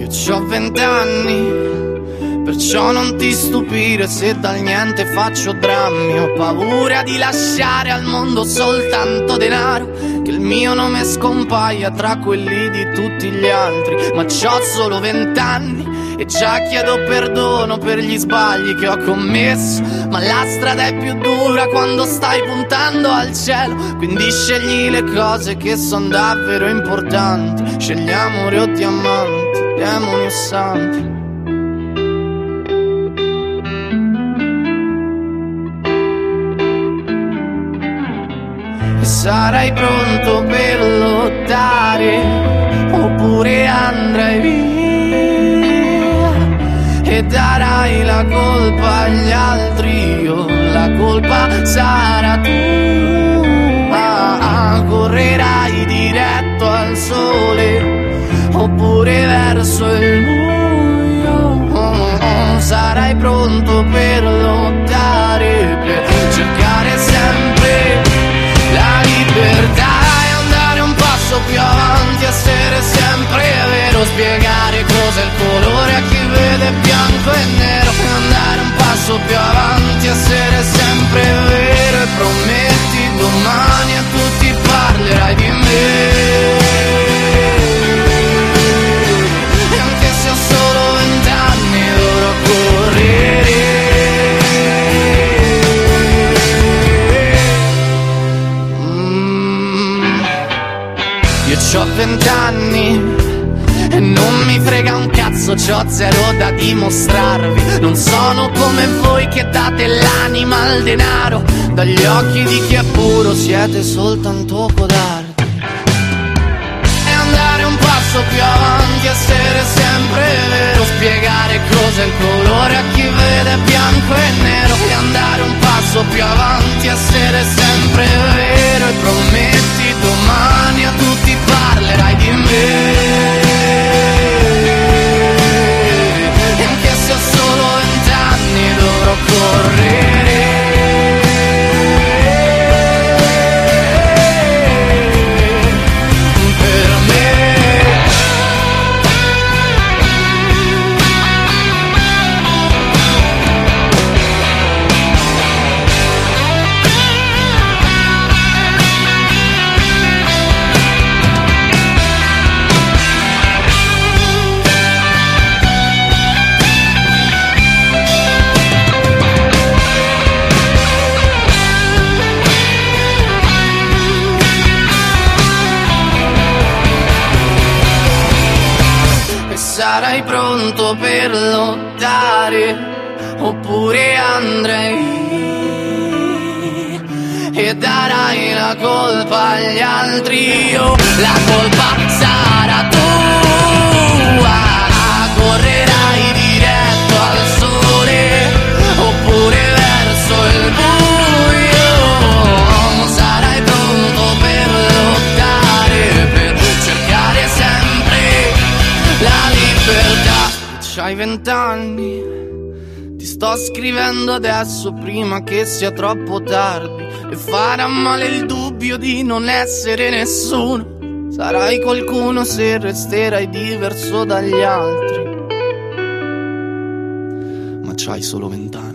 Io ho vent'anni, perciò non ti stupire se dal niente faccio drammi. Ho paura di lasciare al mondo soltanto denaro, che il mio nome scompaia tra quelli di tutti gli altri. Ma c'ho solo vent'anni e già chiedo perdono per gli sbagli che ho commesso. Ma la strada è più dura quando stai puntando al cielo. Quindi scegli le cose che sono davvero importanti. Scegli amore o diamanti, demoni o santi. E sarai pronto per lottare oppure andrai via e darai la colpa agli altri o la colpa sarà oppure verso il buio. Sarai pronto per lottare per cercare sempre la libertà è andare un passo più avanti, essere sempre vero, spiegare cos'è il colore a chi vede bianco e nero, e andare un passo più avanti, Io ho vent'anni e non mi frega un cazzo, c'ho zero da dimostrarvi. Non sono come voi che date l'anima al denaro. Dagli occhi di chi è puro siete soltanto codardi. E andare un passo più avanti, essere sempre vero. Spiegare cos'è il colore a chi vede bianco e nero. E andare un passo più avanti, essere sempre vero. E prometti sarai pronto per lottare oppure andrai e darai la colpa agli altri. O la colpa C'hai vent'anni, ti sto scrivendo adesso prima che sia troppo tardi e farà male il dubbio di non essere nessuno. Sarai qualcuno se resterai diverso dagli altri. Ma c'hai solo vent'anni.